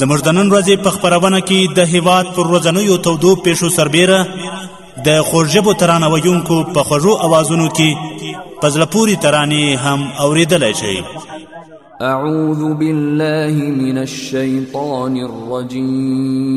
زموږ د نن ورځې په خبرونه کې د هیواد پر ورځنیو تودو پیښو سربیره د خوږژبو ترانه ویونکو په خوږو اوازونو کې په زړه پورې ترانې هم اوریدلی شئ اعوذ بالله من الشیطان الرجیم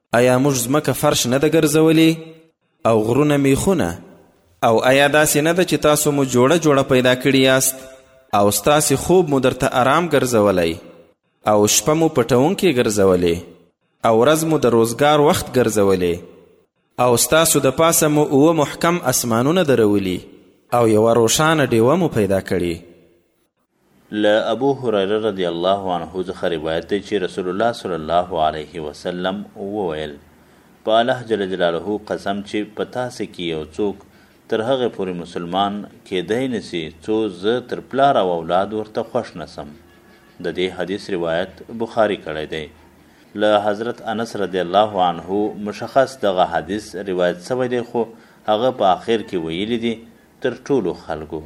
ایا موږ ځمکه فرش نه ده ګرځولې او غرونه میخونه او ایا داسې نه ده چې تاسو مو جوړه جوړه پیدا کړي یاست او ستاسې خوب مو درته آرام ګرځولی او شپه مو پټونکې ګرځولې او ورځ مو د روزګار وخت ګرځولې او ستاسو د پاسه مو اوه محکم اسمانونه درولي او یوه روښانه ډیوه مو پیدا کړي له ابو هريره رضي الله عنه څخه روايت دی چې رسول الله صلی الله عليه وسلم وويل، په الله جل جلاله قسم چې په تاسې کې يو څوک تر هغې پورې مسلمان کېدای نه سي څو زه تر پلار او اولاد ورته خوښ نه سم. د دې حديث روايت بخاري کړی دی. له حضرت انس رضي الله عنه مشخص دغه حديث روايت سوی دی خو هغه په اخر کې ويلي دي، تر ټولو خلکو.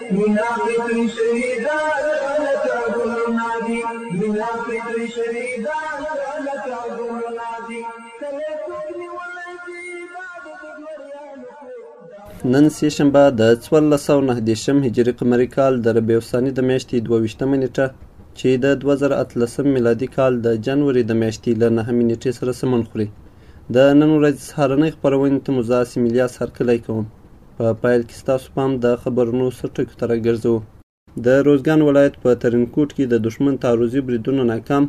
مینا فکري شهیدان لکه ګلونه دي مینا فکري شهیدان لکه ګلونه دي کله څوک نیولی دي دا د دګمریانو کور نن سې شنبه د څوارلس سوه نهه دېرشم هجري قمري کال د ربیع الثاني د میاشتې دوه ویشتمه نېټه چې د دوه زره اتلسم میلادي کال د جنوري د میاشتې له نهمې نېټې سره سمون خوري د نن ورځې سهارنۍ خپرونې ته مو زاسې ملي اس هرکلی کوم په پیل کې ستاسو پام د خبرونو سرټکو ته راګرځو د روزګان ولایت په ترینکوټ کې د دښمن تعرضي بریدونه ناکام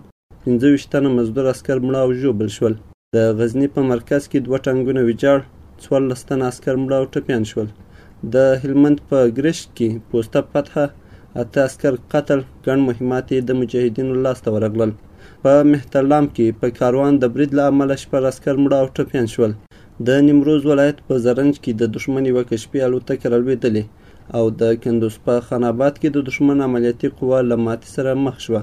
پنځه ویشت تنه مزدور عسکر مړه او ژوبل شول د غزني په مرکز کې دوه ټانګونه ویجاړ څوارلس تنه عسکر مړه او ټپیان شول د هلمند په ګرشک کې پوسته فتحه اته عسکر قتل ګڼ مهمات یې د مجاهدینو لاسته ورغلل په مهترلام کې په کاروان د برید له امله شپږ عسکر مړه او ټپیان شول. د نیمروز ولایت په زرنج کې د دښمن یوه کشپي الوتکه رالوېدلې او د کندوز په خان اباد کې د دښمن عملیاتي قوه له ماتې سره مخ شوه.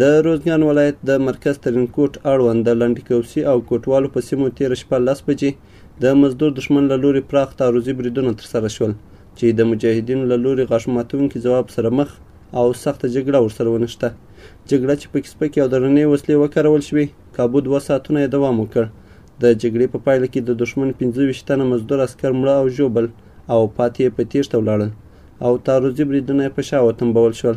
د روزګان ولایت د مرکز ترینکوټ اړوند د لنډي کوسي او کوټوالو په سیمو تېره شپه لس بجې د مزدور دښمن له لوري پراخ تعرضي بریدونه ترسره شول چې د مجاهدینو له لوري غاښ ماتونکي ځواب سره مخ او سخته جګړه ورسره ونښته جګړه چې پکې سپکې او درنې وسلې وکارول شوې کابو دوه ساعتونه یې دوام وکړ د جګړې په پایله کې د دښمن پنځه ویشت تنه مزدور عسکر مړه او ژوبل او پاتې یې په تیښته ولاړل او تعرضي بریدونه یې په شا وتمبول شول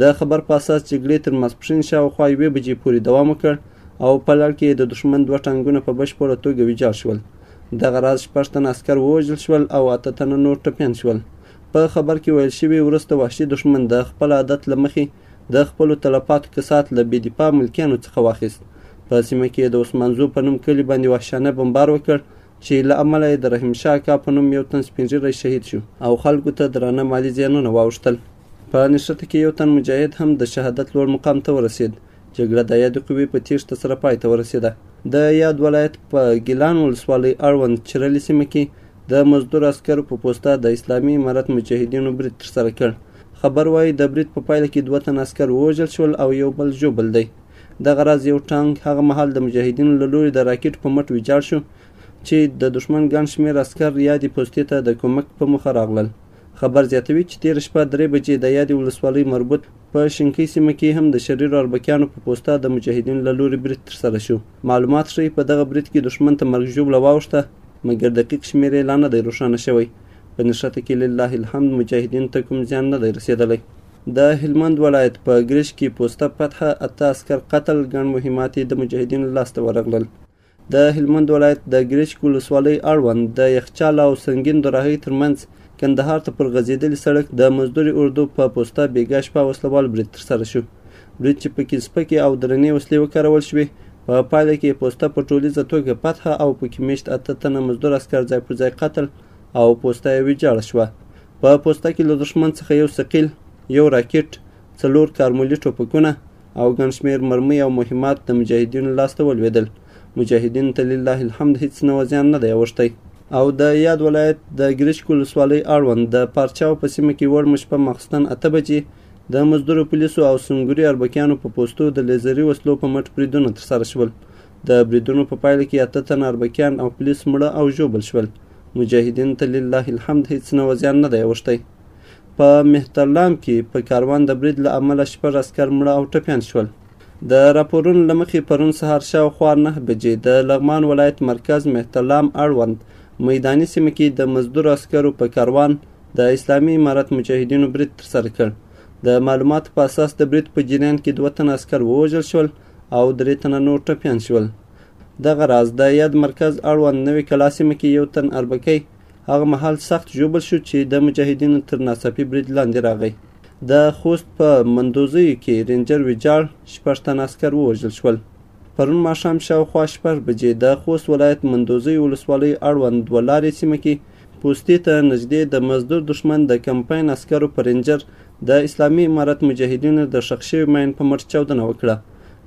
د خبر په اساس جګړې تر ماسپښین شاوخوا یوې بجې پورې دوام وکړ او په لړ کې د دښمن دوه ټانګونه په بشپړه توګه ویجاړ شول دغه راز شپږ تنه عسکر ووژل شول او اته تنه نور ټپیان شول په خبر کې ویل شوي وروسته وحشي دښمن د خپل عادت له مخې د خپلو تلفاتو کسات له بې دفاع ملکیانو څخه واخیست په سیمه کې د عثمانزو په نوم کلي باندې وحشانه بمبار وکړ چې له امله یې د رحیم شاه اکا په نوم یو تن سپینږیری شهید شو او خلکو ته درانه مالي زیانونه واوښتل په نښته کې یو تن مجاهد هم د شهادت لوړ مقام ته ورسید. جګړه د یادې قوې په تیښته سره پای ته ورسیده. د یاد ولایت په ګیلان ولسوالۍ اړوند چرلي سیمه کې د مزدور عسکرو په پوسته د اسلامي امارت مجاهدینو برید ترسره کړ. خبر وايي د برید په پایله کې دوه تن عسکر ووژل شول او یو بل ژوبل دی. دغه راز یو ټانک هغه مهال د مجاهدینو له لوري د راکټ په مټ ویجاړ شو چې د دښمن ګڼ شمېر عسکر یادې پوستې ته د کومک په موخه راغلل. خبر زیاتوي چې تېره شپه درې بجې د یادې ولسوالۍ مربوط په شینکۍ سیمه کې هم د شریرو اربکیانو په پوسته د مجاهدینو له لوري برید ترسره شو. معلومات ښیي په دغه برید کې دښمن ته مرګ ژوبله واوښته مګر دقیق شمېر یې لا نه دی روښانه شوی. په نښته کې لله الحمد مجاهدینو ته کوم زیان نه دی رسېدلی. د هلمند ولایت په ګرش کې پوسته فتحه، اته عسکر قتل، ګڼ مهمات یې د مجاهدینو لاسته ورغلل. د هلمند ولایت د ګرچک ولسوالۍ اړوند د یخچال او سنګین دوراهۍ ترمنځ کندهار ته پر غځېدلي سړک د مزدوري اردو په پوسته بېګا شپه وسلوال برید ترسره شو. برید چې پکې سپکې او درنې وسلې وکارول شوې، په پایله کې پوسته په ټولیزه توګه فتح او پکې میشت اته تنه مزدور عسکر ځای پر ځای قتل او پوسته یې ویجاړه شوه. په پوسته کې له دښمن څخه یو ثقیل، یو راکټ، څلور کارمولي ټوپکونه، او ګڼ شمېر مرمۍ او مهمات د مجاهدینو لاسته ولوېدل مجاهدینو ته لله الحمد هیڅ نوع زیان نه دی اوښتی او د یاد ولایت د ګریشک ولسوالۍ اړوند د پارچاو په سیمه کې وړمه شپه ماخستن اته بجې د مزدورو پولیسو او سنګوري اربکیانو په پوستو د لیزري وسلو په مټ بریدونه ترسره شول د بریدونو په پایله کې اته تنه اربکیان او پولیس مړه او ژوبل شول مجاهدینو ته لله الحمد هیڅ نوع زیان نه دی اوښتی په مهترلام کې په کاروان د برید له امله شپږ عسکر مړه او ټپیان شول د راپورونو له مخې پرون سهار شاوخوا نهه بجې د لغمان ولایت مرکز مهترلام اړوند میداني سیمه کې د مزدور عسکرو په کاروان د اسلامي امارت مجاهدینو برید ترسره کړ د معلوماتو په اساس د برید په جریان کې دوه تنه عسکر ووژل شول او درې تنه نور ټپیان شول دغه راز د یاد مرکز اړوند نوې کلا سیمه کې یو تن اربکی هغه مهال سخت ژوبل شو چې د مجاهدینو تر ناڅاپي برید لاندې راغی د خوست په مندوزیو کې رینجر ویجاړ شپږ تنه عسکر ووژل شول پرون ماښام شاوخوا شپږ بجې د خوست ولایت مندوزۍ ولسوالۍ اړوند دوه لارې سیمه کې پوستې ته نږدې د مزدور دښمن د کمپاین عسکرو په رینجر د اسلامي امارت مجاهدینو د ښخ شوي ماین په مټ چاودنه وکړه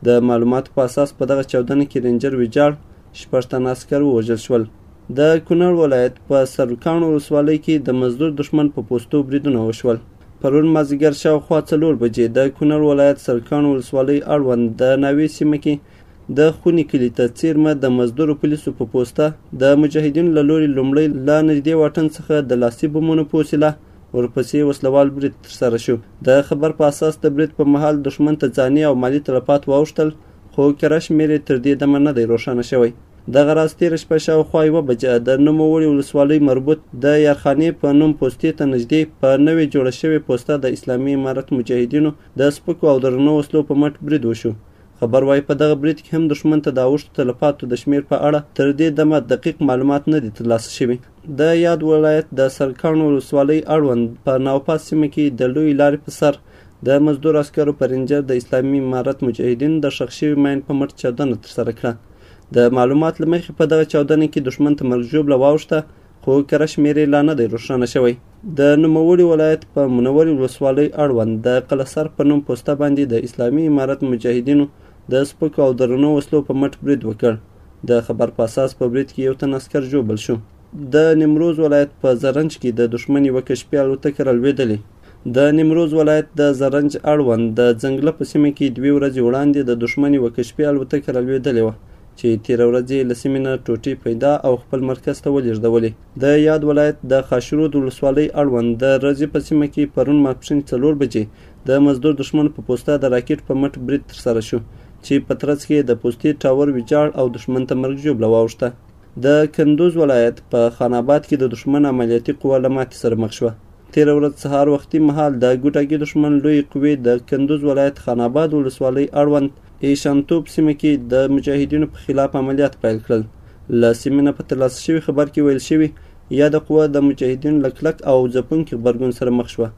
د معلوماتو په اساس په دغه چاودنه کې رینجر ویجاړ شپږ تنه عسکر ووژل شول د کونړ ولایت په سرکاڼو ولسوالۍ کې د مزدور دښمن په پوستو بریدونه وشول. پرون مازیګر شاوخوا څلور بجې د کونړ ولایت سرکاڼو ولسوالۍ اړوند د ناوې سیمه کې د خوني کلي ته څیرمه د مزدورو پولیسو په پوسته د مجاهدینو له لوري لومړی له نږدې واټن څخه د لاسي بمونو په وسیله ورپسې وسلوال برید ترسره شو د خبر په اساس د برید په مهال دښمن ته ځاني او مالي تلفات واوښتل خو کره شمېر یې تر دې دمه نه دی روښانه شوی. دغه راز تېره شپه شاوخوا یوه بجه د نوموړي ولسوالۍ مربوط د یارخانې په نوم پوستې ته نږدې په نوې جوړه شوې پوسته د اسلامي امارت مجاهدینو د سپکو او درنو وسلو په مټ برید وشو. خبر وايي په دغه برید کې هم دښمن ته د اوښتو تلفاتو د شمېر په اړه تر دې دمه دقیق معلومات نه دي ترلاسه شوي. د یاد ولایت د سرکاڼو ولسوالۍ اړوند په ناوپا سیمه کې د لوی لارې په سر د مزدور عسکرو په رینجر د اسلامي امارت مجاهدین د ښخ شوي ماین په مټ چاودنه ترسره کړه. د معلومات له مخې په دغه چاودنه کې دښمن ته مرګ ژوبله واوښته خو کره شمېر یې لا نه دی روښانه شوی. د نوموړي ولایت په منورې ولسوالۍ اړوند د قلسر په نوم پوسته باندې د اسلامي امارت مجاهدینو د سپکو او درنو وسلو په مټ برید وکړ د خبر په اساس په برید کې یو تن عسکر ژوبل شو. د نیمروز ولایت په زرنج کې د دښمن یوه کشپي الوتکه رالوېدلې. د نیمروز ولایت د زرنج اړوند د ځنګله په سیمه کې دوې ورځې وړاندې د دښمن یوه کشپي الوتکه رالوېدلې وه. چې تیره ورځ یې له سیمې نه ټوټې پیدا او خپل مرکز ته ولیږدولې د یاد ولایت د خاشرود ولسوالۍ اړوند د رزي په سیمه کې پرون ماسپښین څلور بجې د مزدور دښمن په پوسته د راکټ په مټ برید ترسره شو چې په ترڅ کې د پوستې ټاور ویجاړ او دښمن ته مرګ ژوبله واوښته. د کندوز ولایت په خان آباد کې د دښمن عملیاتي قوه له ماتې سره مخ شوه. تېره ورځ سهار وختي مهال د ګوډاګي دښمن لویې قوې د کندوز ولایت خان آباد ولسوالۍ اړوند ایشانتوب سیمه کې د مجاهدینو په خلاف عملیات پیل کړل له سیمې نه په ترلاسه شوي خبر کې ویل شوي یاده قوه د مجاهدینو له کلک او ځپونکي غبرګون سره مخ شوه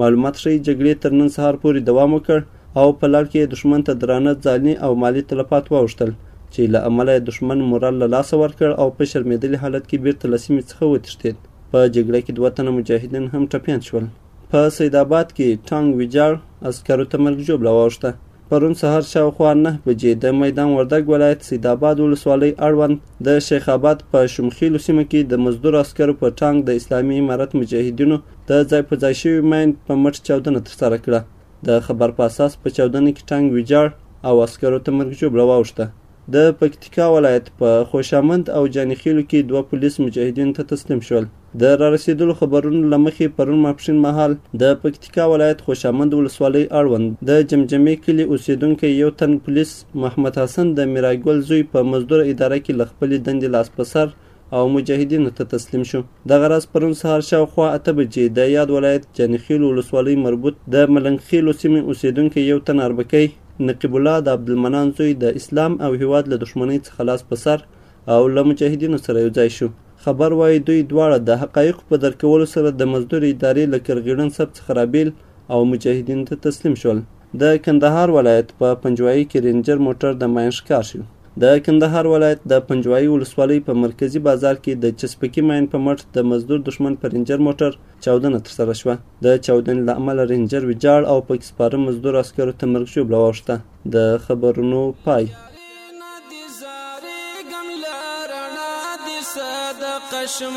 معلومات ښیي جګړې تر نن سهار پورې دوام وکړ او په لړ کې یې دښمن ته درانه ځاني او مالي تلفات واوښتل چې له امله یې دښمن مورال له لاسه ورکړ او په شرمېدلي حالت کې بیرته له سیمې څخه وتښتېد په جګړه کې دوه تنه مجاهدین هم ټپیان شول په سید آباد کې ټانګ ویجاړ عسکرو ته مرګ ژوبله واوښته پرون سهار شاوخوا نه بجې د میدان وردګ ولایت سیداباد ولسوالۍ اړوند د شیخ اباد په شمخیلو سیمه کې د مزدور عسکرو په ټانګ د اسلامي امارت مجاهدینو د ځای په ځای شوي مین په مټ چاودنه ترسره کړه. د خبر په اساس په چاودنه کې ټانګ ویجاړ او عسکرو ته مرګ ژوبله واوښته. د پکتیکا ولایت په خوشامند او جانیخیلو کې دوه پولیس مجاهدینو ته تسلیم شول. د رارسېدلو خبرونو له مخې پرون ماپښین مهال د پکتیکا ولایت خوشامند ولسوالۍ اړوند د جمجمې کلي اوسېدونکی یو تن پولیس محمد حسن د میراګل زوی په مزدور اداره کې له خپلې دندې لاس په سر او مجاهدینو ته تسلیم شو. دغه راز پرون سهار شاوخوا اته بجې د یاد ولایت جاني خیلو ولسوالۍ مربوط د ملنګ خیلو سیمې اوسېدونکی یو تن اربکی نقیب الله د عبدالمنان زوی د اسلام او هیواد له دښمنۍ څخه لاس په سر او له مجاهدینو سره یو ځای شو. خبر وايي دوی دواړه د حقایقو په درک کولو سره د مزدور ادارې له کرغیړن سب څخه رابیل او مجاهدینو ته تسلیم شول. د کندهار ولایت په پنجوایي کې رینجر موټر د ماین ښکار شو. د کندهار ولایت د پنجوایي ولسوالۍ په مرکزي بازار کې د چسپکي ماین په مټ د مزدور دښمن په رینجر موټر چاودنه ترسره شوه. د چاودنې له امله رینجر ویجاړ او پکې سپاره مزدور عسکرو ته مرګ ژوبله واوښته. د خبرونو پای. صدقه شم